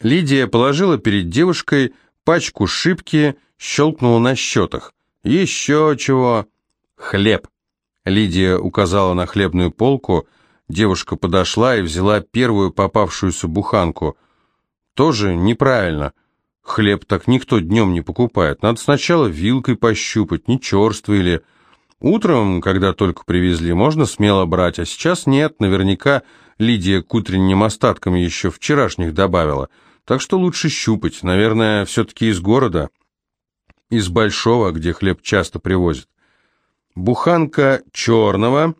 Лидия положила перед девушкой пачку шибки, щелкнула на счетах. «Еще чего?» «Хлеб». Лидия указала на хлебную полку, девушка подошла и взяла первую попавшуюся буханку. «Тоже неправильно. Хлеб так никто днем не покупает. Надо сначала вилкой пощупать, не черствый или...» Утром, когда только привезли, можно смело брать, а сейчас нет, наверняка Лидия к утренним остаткам еще вчерашних добавила. Так что лучше щупать, наверное, все-таки из города, из Большого, где хлеб часто привозят. Буханка черного.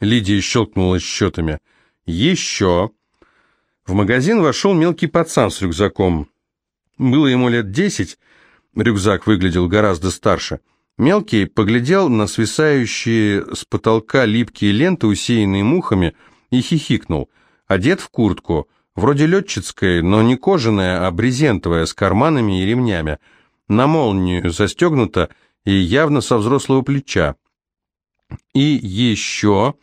Лидия щелкнула счетами. Еще. В магазин вошел мелкий пацан с рюкзаком. Было ему лет десять, рюкзак выглядел гораздо старше. Мелкий поглядел на свисающие с потолка липкие ленты, усеянные мухами, и хихикнул. Одет в куртку, вроде летчицкой, но не кожаная, а брезентовая, с карманами и ремнями. На молнию застегнута и явно со взрослого плеча. И еще...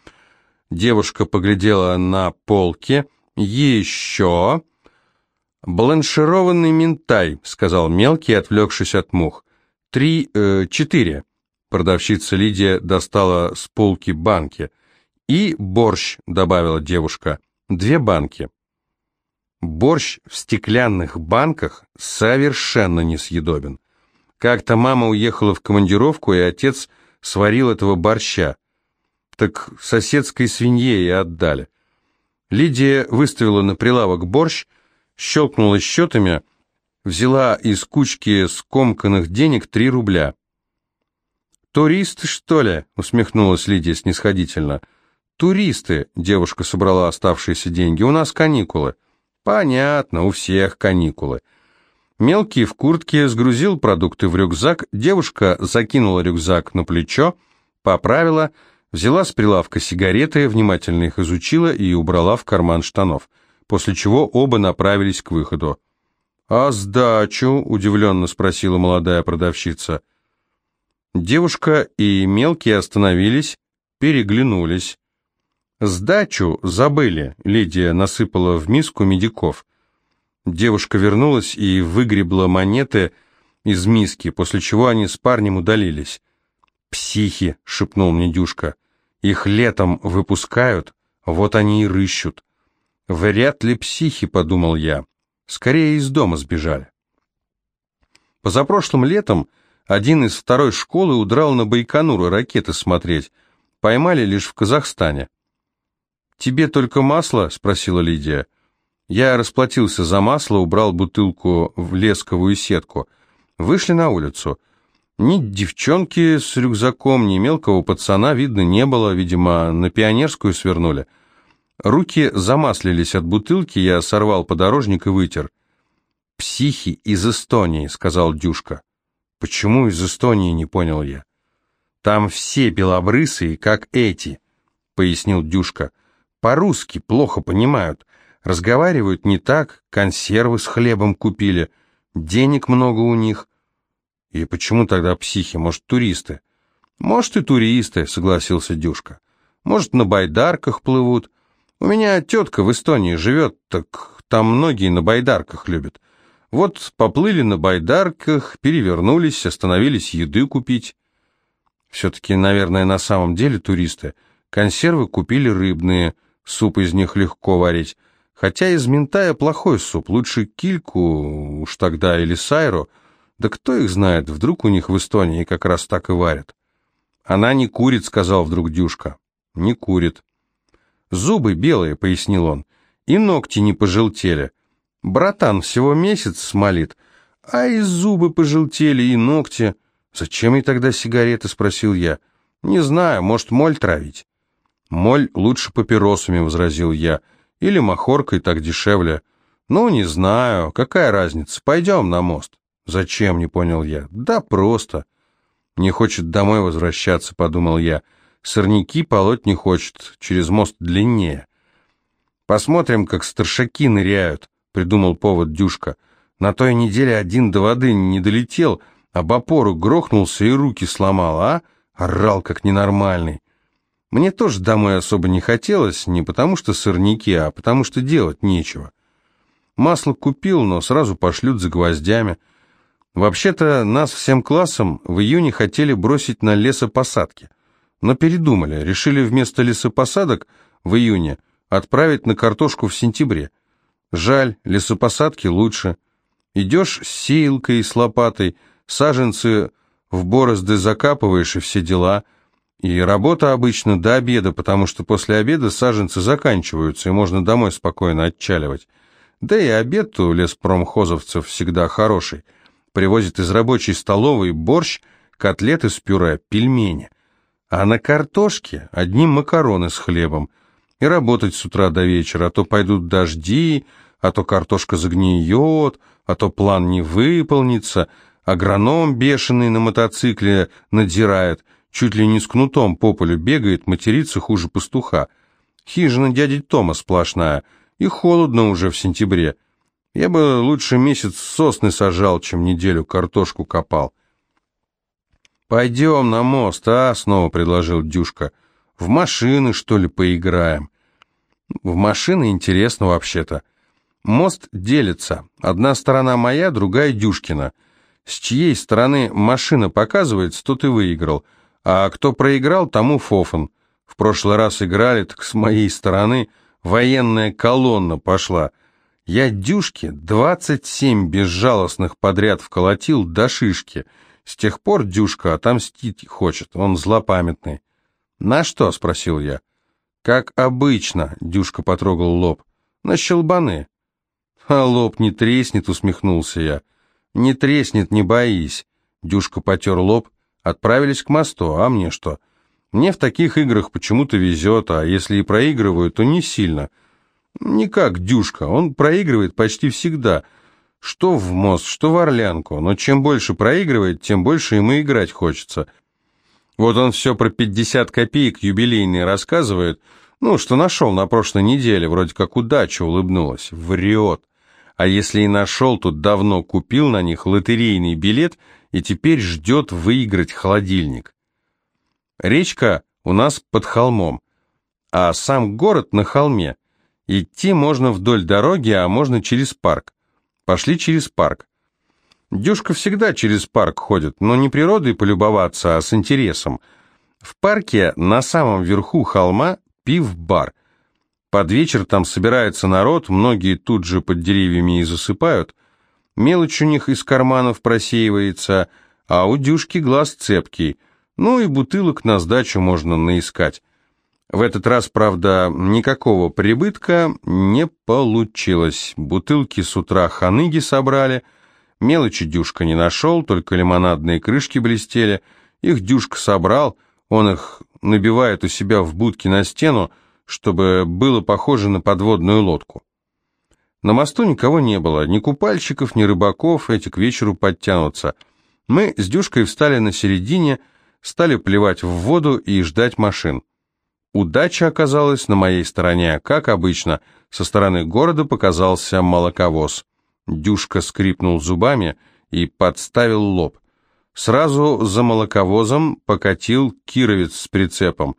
Девушка поглядела на полке. «Еще...» «Бланшированный ментай», — сказал мелкий, отвлекшись от мух. «Три... Э, четыре». Продавщица Лидия достала с полки банки. «И борщ», — добавила девушка. «Две банки». Борщ в стеклянных банках совершенно несъедобен. Как-то мама уехала в командировку, и отец сварил этого борща. Так соседской свинье и отдали. Лидия выставила на прилавок борщ, щелкнула счетами, взяла из кучки скомканных денег три рубля. «Туристы, что ли?» — усмехнулась Лидия снисходительно. «Туристы», — девушка собрала оставшиеся деньги, — «у нас каникулы». «Понятно, у всех каникулы». Мелкий в куртке сгрузил продукты в рюкзак, девушка закинула рюкзак на плечо, поправила, взяла с прилавка сигареты, внимательно их изучила и убрала в карман штанов, после чего оба направились к выходу. «А сдачу?» – удивленно спросила молодая продавщица. Девушка и мелкий остановились, переглянулись. «Сдачу забыли», – Лидия насыпала в миску медиков. Девушка вернулась и выгребла монеты из миски, после чего они с парнем удалились. «Психи», — шепнул мне Дюшка, — «их летом выпускают, вот они и рыщут». «Вряд ли психи», — подумал я, — «скорее из дома сбежали». Позапрошлым летом один из второй школы удрал на Байконур ракеты смотреть, поймали лишь в Казахстане. «Тебе только масло?» — спросила Лидия. Я расплатился за масло, убрал бутылку в лесковую сетку. Вышли на улицу. Ни девчонки с рюкзаком, ни мелкого пацана видно не было, видимо, на пионерскую свернули. Руки замаслились от бутылки, я сорвал подорожник и вытер. «Психи из Эстонии», — сказал Дюшка. «Почему из Эстонии?» — не понял я. «Там все белобрысые, как эти», — пояснил Дюшка. «По-русски плохо понимают. Разговаривают не так, консервы с хлебом купили, денег много у них. И почему тогда психи? Может, туристы? Может, и туристы, согласился Дюшка. Может, на байдарках плывут. У меня тетка в Эстонии живет, так там многие на байдарках любят. Вот поплыли на байдарках, перевернулись, остановились еды купить. Все-таки, наверное, на самом деле туристы. Консервы купили рыбные, суп из них легко варить. Хотя из ментая плохой суп, лучше кильку уж тогда или сайру. Да кто их знает, вдруг у них в Эстонии как раз так и варят. Она не курит, сказал вдруг Дюшка. Не курит. Зубы белые, пояснил он, и ногти не пожелтели. Братан всего месяц смолит, а и зубы пожелтели, и ногти. Зачем ей тогда сигареты, спросил я. Не знаю, может, моль травить. Моль лучше папиросами, возразил я. Или махоркой так дешевле. Ну, не знаю, какая разница. Пойдем на мост. Зачем, не понял я. Да просто. Не хочет домой возвращаться, подумал я. Сорняки полоть не хочет, через мост длиннее. Посмотрим, как старшаки ныряют, придумал повод Дюшка. На той неделе один до воды не долетел, об опору грохнулся и руки сломал, а? Орал, как ненормальный. Мне тоже домой особо не хотелось, не потому что сорняки, а потому что делать нечего. Масло купил, но сразу пошлют за гвоздями. Вообще-то нас всем классом в июне хотели бросить на лесопосадки. Но передумали, решили вместо лесопосадок в июне отправить на картошку в сентябре. Жаль, лесопосадки лучше. Идешь с сеялкой с лопатой, саженцы в борозды закапываешь и все дела. И работа обычно до обеда, потому что после обеда саженцы заканчиваются, и можно домой спокойно отчаливать. Да и обед у леспромхозовцев всегда хороший. Привозят из рабочей столовой борщ, котлеты с пюре, пельмени. А на картошке одни макароны с хлебом. И работать с утра до вечера, а то пойдут дожди, а то картошка загниет, а то план не выполнится, агроном бешеный на мотоцикле надзирает, чуть ли не с кнутом по полю бегает, матерится хуже пастуха. Хижина дяди Тома сплошная, и холодно уже в сентябре. Я бы лучше месяц сосны сажал, чем неделю картошку копал. «Пойдем на мост, а?» — снова предложил Дюшка. «В машины, что ли, поиграем?» «В машины интересно вообще-то. Мост делится. Одна сторона моя, другая Дюшкина. С чьей стороны машина показывается, тот и выиграл. А кто проиграл, тому фофан. В прошлый раз играли, так с моей стороны военная колонна пошла. Я Дюшке двадцать семь безжалостных подряд вколотил до шишки». С тех пор Дюшка отомстить хочет, он злопамятный. «На что?» — спросил я. «Как обычно», — Дюшка потрогал лоб. «На щелбаны». «А лоб не треснет», — усмехнулся я. «Не треснет, не боись». Дюшка потер лоб. Отправились к мосту, а мне что? Мне в таких играх почему-то везет, а если и проигрываю, то не сильно. Не как Дюшка, он проигрывает почти всегда — что в мост, что в орлянку, но чем больше проигрывает, тем больше ему играть хочется. Вот он все про 50 копеек юбилейные рассказывает, ну, что нашел на прошлой неделе, вроде как удача улыбнулась. Врет. А если и нашел, то давно купил на них лотерейный билет и теперь ждет выиграть холодильник. Речка у нас под холмом, а сам город на холме. Идти можно вдоль дороги, а можно через парк. Пошли через парк. Дюшка всегда через парк ходит, но не природой полюбоваться, а с интересом. В парке на самом верху холма пив-бар. Под вечер там собирается народ, многие тут же под деревьями и засыпают. Мелочь у них из карманов просеивается, а у Дюшки глаз цепкий. Ну и бутылок на сдачу можно наискать. В этот раз, правда, никакого прибытка не получилось. Бутылки с утра ханыги собрали, мелочи Дюшка не нашел, только лимонадные крышки блестели. Их Дюшка собрал, он их набивает у себя в будке на стену, чтобы было похоже на подводную лодку. На мосту никого не было, ни купальщиков, ни рыбаков, эти к вечеру подтянутся. Мы с Дюшкой встали на середине, стали плевать в воду и ждать машин. Удача оказалась на моей стороне. Как обычно, со стороны города показался молоковоз. Дюшка скрипнул зубами и подставил лоб. Сразу за молоковозом покатил кировец с прицепом.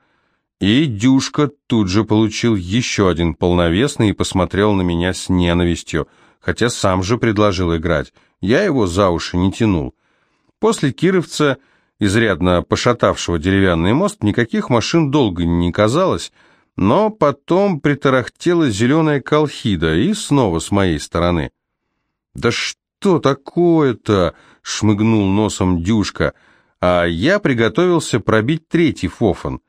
И Дюшка тут же получил еще один полновесный и посмотрел на меня с ненавистью, хотя сам же предложил играть. Я его за уши не тянул. После кировца изрядно пошатавшего деревянный мост, никаких машин долго не казалось, но потом притарахтела зеленая колхида, и снова с моей стороны. «Да что такое-то?» — шмыгнул носом Дюшка, а я приготовился пробить третий фофан.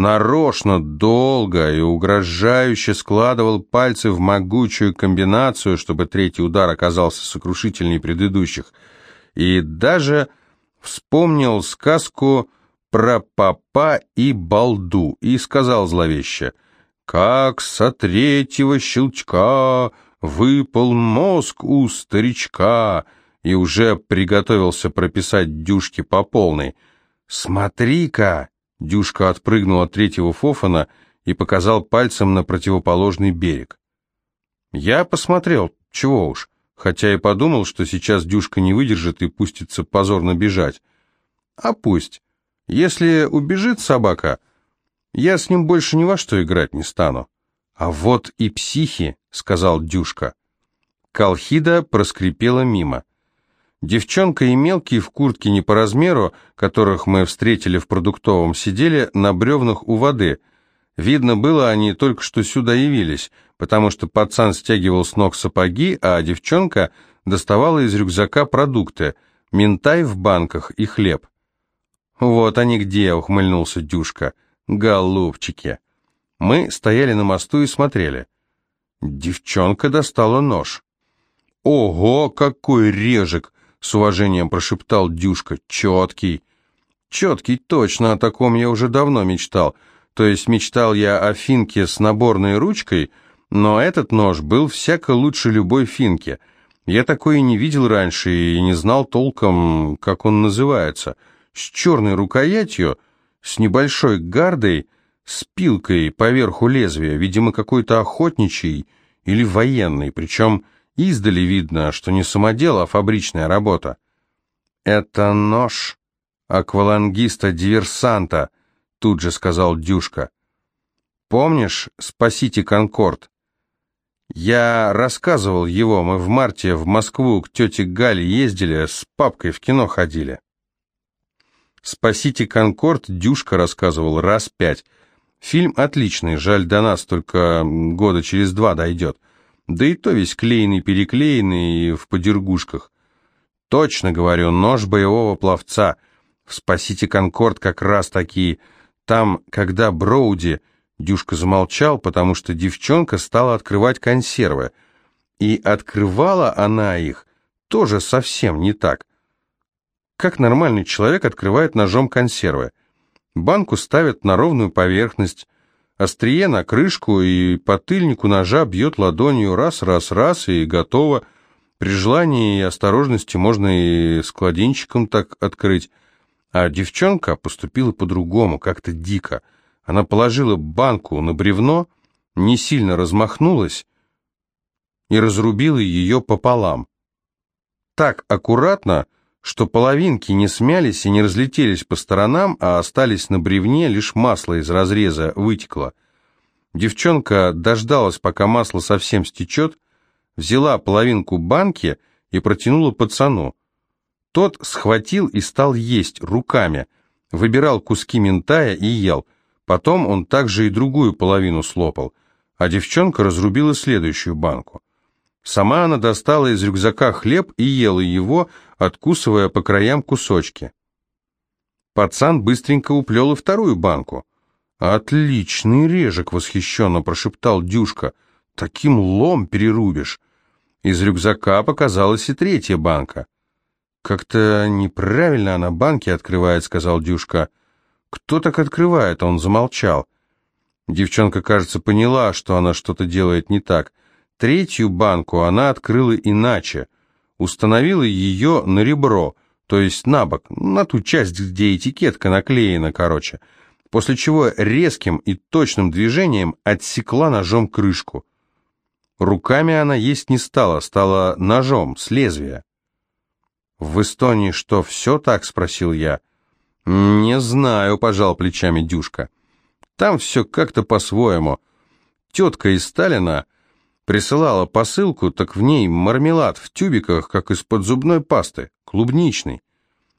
Нарочно, долго и угрожающе складывал пальцы в могучую комбинацию, чтобы третий удар оказался сокрушительней предыдущих, и даже вспомнил сказку про папа и балду и сказал зловеще, «Как со третьего щелчка выпал мозг у старичка», и уже приготовился прописать Дюшке по полной. «Смотри-ка!» — Дюшка отпрыгнул от третьего фофана и показал пальцем на противоположный берег. Я посмотрел, чего уж хотя и подумал, что сейчас Дюшка не выдержит и пустится позорно бежать. А пусть. Если убежит собака, я с ним больше ни во что играть не стану. А вот и психи, сказал Дюшка. Колхида проскрипела мимо. Девчонка и мелкие в куртке не по размеру, которых мы встретили в продуктовом, сидели на бревнах у воды. Видно было, они только что сюда явились, потому что пацан стягивал с ног сапоги, а девчонка доставала из рюкзака продукты, ментай в банках и хлеб. «Вот они где», — ухмыльнулся Дюшка. «Голубчики». Мы стояли на мосту и смотрели. Девчонка достала нож. «Ого, какой режек!» — с уважением прошептал Дюшка. «Четкий». «Четкий, точно, о таком я уже давно мечтал. То есть мечтал я о финке с наборной ручкой, но этот нож был всяко лучше любой финки. Я такой и не видел раньше и не знал толком, как он называется. С черной рукоятью, с небольшой гардой, с пилкой поверху лезвия, видимо, какой-то охотничий или военный, причем Издали видно, что не самодел, а фабричная работа. «Это нож аквалангиста-диверсанта», — тут же сказал Дюшка. «Помнишь, спасите Конкорд?» «Я рассказывал его, мы в марте в Москву к тете Гале ездили, с папкой в кино ходили». «Спасите Конкорд» Дюшка рассказывал раз пять. Фильм отличный, жаль, до нас только года через два дойдет. Да и то весь клеенный-переклеенный и в подергушках. Точно говорю, нож боевого пловца. Спасите Конкорд как раз такие. Там, когда Броуди... Дюшка замолчал, потому что девчонка стала открывать консервы. И открывала она их тоже совсем не так. Как нормальный человек открывает ножом консервы? Банку ставят на ровную поверхность, Острие на крышку и по тыльнику ножа бьет ладонью раз, раз, раз и готово. При желании и осторожности можно и складинчиком так открыть. А девчонка поступила по-другому, как-то дико. Она положила банку на бревно, не сильно размахнулась и разрубила ее пополам. Так аккуратно, что половинки не смялись и не разлетелись по сторонам, а остались на бревне, лишь масло из разреза вытекло. Девчонка дождалась, пока масло совсем стечет, взяла половинку банки и протянула пацану. Тот схватил и стал есть руками, выбирал куски ментая и ел. Потом он также и другую половину слопал, а девчонка разрубила следующую банку. Сама она достала из рюкзака хлеб и ела его, откусывая по краям кусочки. Пацан быстренько уплел и вторую банку. «Отличный режек!» — восхищенно прошептал Дюшка. «Таким лом перерубишь!» Из рюкзака показалась и третья банка. «Как-то неправильно она банки открывает», — сказал Дюшка. «Кто так открывает?» — он замолчал. Девчонка, кажется, поняла, что она что-то делает не так. Третью банку она открыла иначе. Установила ее на ребро, то есть на бок, на ту часть, где этикетка наклеена, короче. После чего резким и точным движением отсекла ножом крышку. Руками она есть не стала, стала ножом, с лезвия. «В Эстонии что, все так?» — спросил я. «Не знаю», — пожал плечами Дюшка. «Там все как-то по-своему. Тетка из Сталина Присылала посылку, так в ней мармелад в тюбиках, как из-под зубной пасты, клубничный.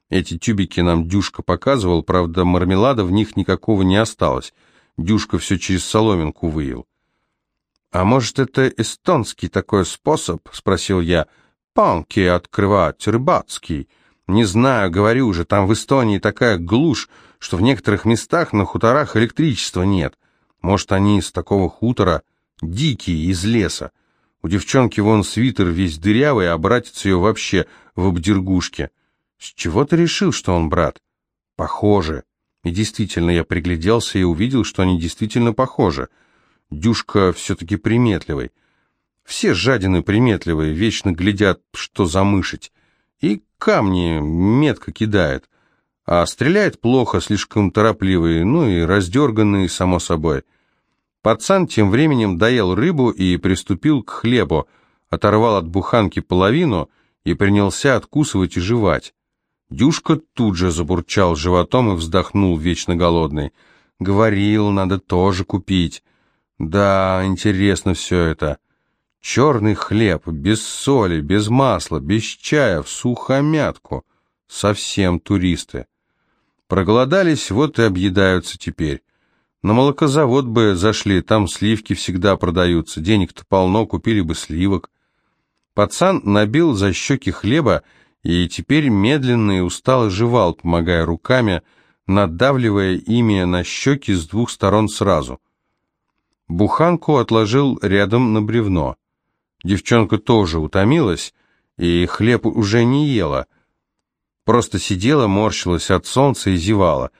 Эти тюбики нам Дюшка показывал, правда, мармелада в них никакого не осталось. Дюшка все через соломинку выел. «А может, это эстонский такой способ?» — спросил я. «Панки открывать, рыбацкий. Не знаю, говорю же, там в Эстонии такая глушь, что в некоторых местах на хуторах электричества нет. Может, они из такого хутора...» Дикий, из леса. У девчонки вон свитер весь дырявый, а братец ее вообще в обдергушке. С чего ты решил, что он брат? Похоже. И действительно, я пригляделся и увидел, что они действительно похожи. Дюшка все-таки приметливый. Все жадины приметливые, вечно глядят, что замышить. И камни метко кидает. А стреляет плохо, слишком торопливый, ну и раздерганный, само собой. Пацан тем временем доел рыбу и приступил к хлебу, оторвал от буханки половину и принялся откусывать и жевать. Дюшка тут же забурчал животом и вздохнул вечно голодный. «Говорил, надо тоже купить. Да, интересно все это. Черный хлеб, без соли, без масла, без чая, в сухомятку. Совсем туристы. Проголодались, вот и объедаются теперь. На молокозавод бы зашли, там сливки всегда продаются, денег-то полно, купили бы сливок. Пацан набил за щеки хлеба и теперь медленно и устало жевал, помогая руками, надавливая ими на щеки с двух сторон сразу. Буханку отложил рядом на бревно. Девчонка тоже утомилась, и хлеб уже не ела. Просто сидела, морщилась от солнца и зевала.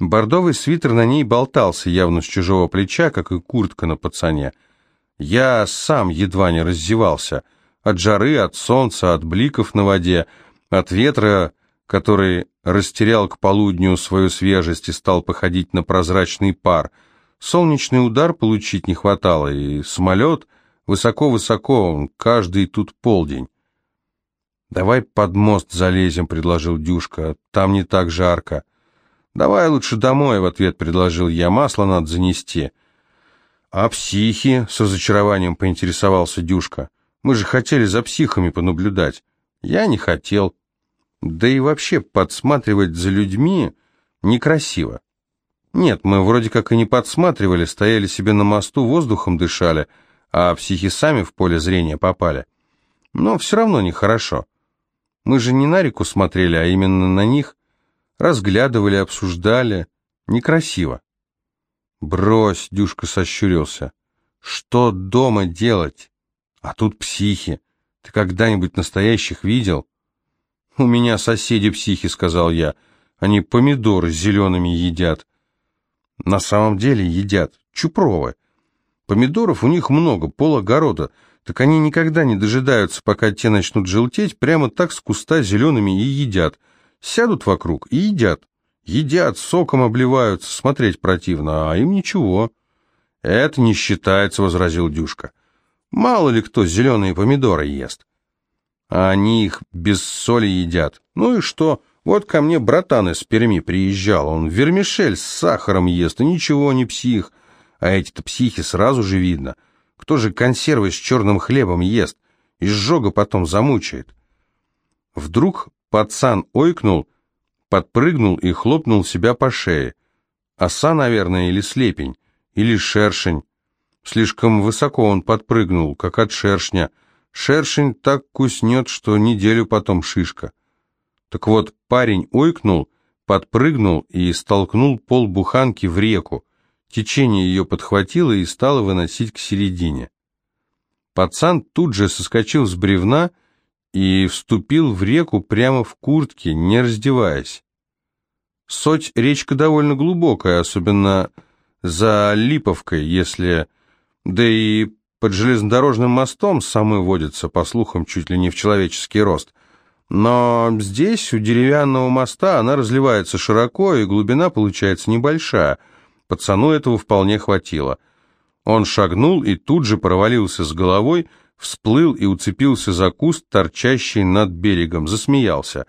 Бордовый свитер на ней болтался явно с чужого плеча, как и куртка на пацане. Я сам едва не раздевался. От жары, от солнца, от бликов на воде, от ветра, который растерял к полудню свою свежесть и стал походить на прозрачный пар. Солнечный удар получить не хватало, и самолет — Высоко-высоко, каждый тут полдень. «Давай под мост залезем», — предложил Дюшка, — «там не так жарко». «Давай лучше домой», — в ответ предложил я, — «масло надо занести». «А психи?» — с разочарованием поинтересовался Дюшка. «Мы же хотели за психами понаблюдать». «Я не хотел». «Да и вообще подсматривать за людьми некрасиво». «Нет, мы вроде как и не подсматривали, стояли себе на мосту, воздухом дышали» а психи сами в поле зрения попали. Но все равно нехорошо. Мы же не на реку смотрели, а именно на них. Разглядывали, обсуждали. Некрасиво. «Брось», — Дюшка сощурился. «Что дома делать? А тут психи. Ты когда-нибудь настоящих видел?» «У меня соседи психи», — сказал я. «Они помидоры зелеными едят». «На самом деле едят. Чупровы. Помидоров у них много, пол огорода, так они никогда не дожидаются, пока те начнут желтеть, прямо так с куста зелеными и едят. Сядут вокруг и едят. Едят, соком обливаются, смотреть противно, а им ничего. «Это не считается», — возразил Дюшка. «Мало ли кто зеленые помидоры ест. А они их без соли едят. Ну и что? Вот ко мне братан из Перми приезжал, он вермишель с сахаром ест, и ничего, не псих. А эти-то психи сразу же видно. Кто же консервы с черным хлебом ест? Изжога потом замучает. Вдруг пацан ойкнул, подпрыгнул и хлопнул себя по шее. Оса, наверное, или слепень, или шершень. Слишком высоко он подпрыгнул, как от шершня. Шершень так куснет, что неделю потом шишка. Так вот, парень ойкнул, подпрыгнул и столкнул пол буханки в реку. Течение ее подхватило и стало выносить к середине. Пацан тут же соскочил с бревна и вступил в реку прямо в куртке, не раздеваясь. Соть речка довольно глубокая, особенно за Липовкой, если... Да и под железнодорожным мостом самы водятся, по слухам, чуть ли не в человеческий рост. Но здесь, у деревянного моста, она разливается широко, и глубина получается небольшая — Пацану этого вполне хватило. Он шагнул и тут же провалился с головой, всплыл и уцепился за куст, торчащий над берегом, засмеялся.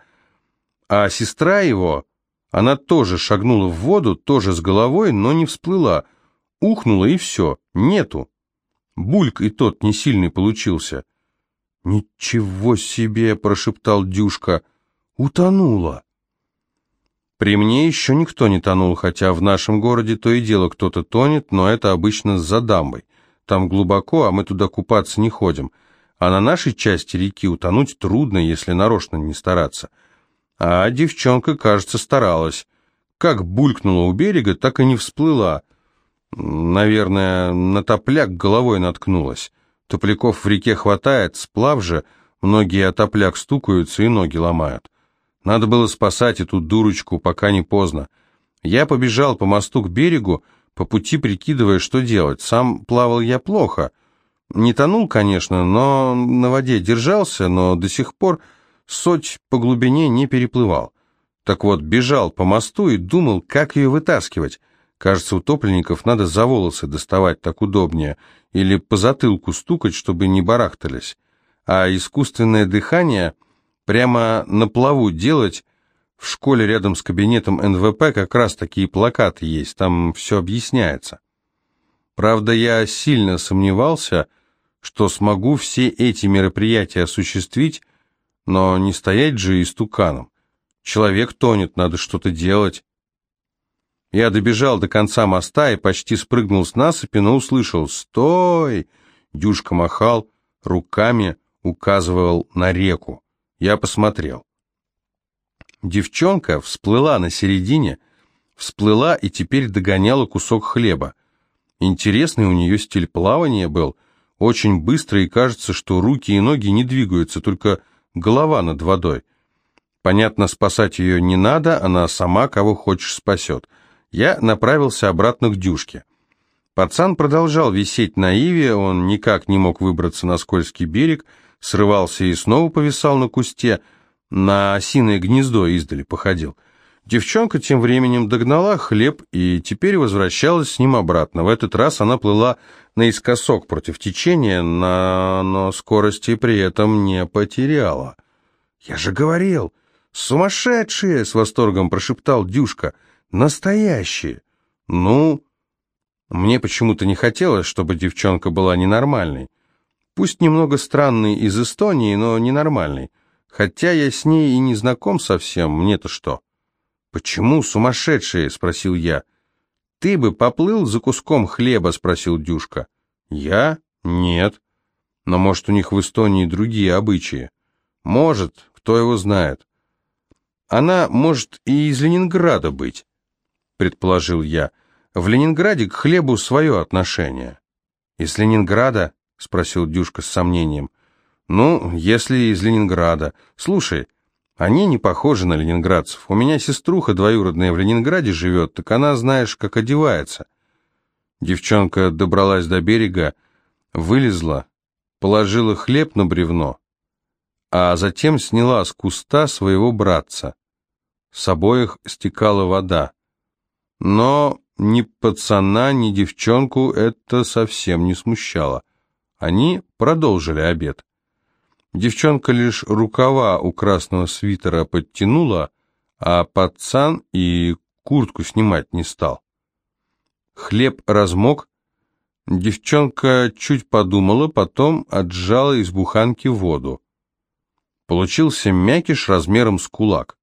А сестра его, она тоже шагнула в воду, тоже с головой, но не всплыла. Ухнула и все, нету. Бульк и тот не сильный получился. «Ничего себе!» — прошептал Дюшка. «Утонула!» При мне еще никто не тонул, хотя в нашем городе то и дело кто-то тонет, но это обычно за дамбой. Там глубоко, а мы туда купаться не ходим. А на нашей части реки утонуть трудно, если нарочно не стараться. А девчонка, кажется, старалась. Как булькнула у берега, так и не всплыла. Наверное, на топляк головой наткнулась. Топляков в реке хватает, сплав же, многие о топляк стукаются и ноги ломают. Надо было спасать эту дурочку, пока не поздно. Я побежал по мосту к берегу, по пути прикидывая, что делать. Сам плавал я плохо. Не тонул, конечно, но на воде держался, но до сих пор соть по глубине не переплывал. Так вот, бежал по мосту и думал, как ее вытаскивать. Кажется, утопленников надо за волосы доставать, так удобнее, или по затылку стукать, чтобы не барахтались. А искусственное дыхание Прямо на плаву делать. В школе рядом с кабинетом НВП как раз такие плакаты есть, там все объясняется. Правда, я сильно сомневался, что смогу все эти мероприятия осуществить, но не стоять же истуканом. Человек тонет, надо что-то делать. Я добежал до конца моста и почти спрыгнул с насыпи, но услышал «Стой!» Дюшка махал руками, указывал на реку. Я посмотрел. Девчонка всплыла на середине, всплыла и теперь догоняла кусок хлеба. Интересный у нее стиль плавания был, очень быстро и кажется, что руки и ноги не двигаются, только голова над водой. Понятно, спасать ее не надо, она сама кого хочешь спасет. Я направился обратно к Дюшке. Пацан продолжал висеть на иве, он никак не мог выбраться на скользкий берег, срывался и снова повисал на кусте, на осиное гнездо издали походил. Девчонка тем временем догнала хлеб и теперь возвращалась с ним обратно. В этот раз она плыла наискосок против течения, но скорости при этом не потеряла. «Я же говорил, сумасшедшие!» — с восторгом прошептал Дюшка — Настоящие. Ну, мне почему-то не хотелось, чтобы девчонка была ненормальной. Пусть немного странной из Эстонии, но ненормальной. Хотя я с ней и не знаком совсем, мне-то что? «Почему сумасшедшие?» — спросил я. «Ты бы поплыл за куском хлеба?» — спросил Дюшка. «Я? Нет. Но, может, у них в Эстонии другие обычаи?» «Может, кто его знает. Она может и из Ленинграда быть предположил я. В Ленинграде к хлебу свое отношение. Из Ленинграда? спросил Дюшка с сомнением. Ну, если из Ленинграда. Слушай, они не похожи на ленинградцев. У меня сеструха двоюродная в Ленинграде живет, так она, знаешь, как одевается. Девчонка добралась до берега, вылезла, положила хлеб на бревно, а затем сняла с куста своего братца. С обоих стекала вода. Но ни пацана, ни девчонку это совсем не смущало. Они продолжили обед. Девчонка лишь рукава у красного свитера подтянула, а пацан и куртку снимать не стал. Хлеб размок, девчонка чуть подумала, потом отжала из буханки воду. Получился мякиш размером с кулак.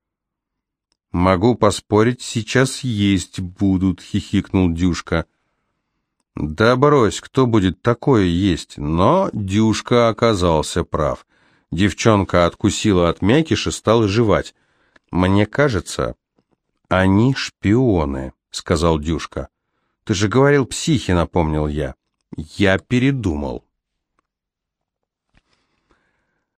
«Могу поспорить, сейчас есть будут», — хихикнул Дюшка. «Да брось, кто будет такое есть?» Но Дюшка оказался прав. Девчонка откусила от мякиша, стала жевать. «Мне кажется, они шпионы», — сказал Дюшка. «Ты же говорил психи», — напомнил я. «Я передумал».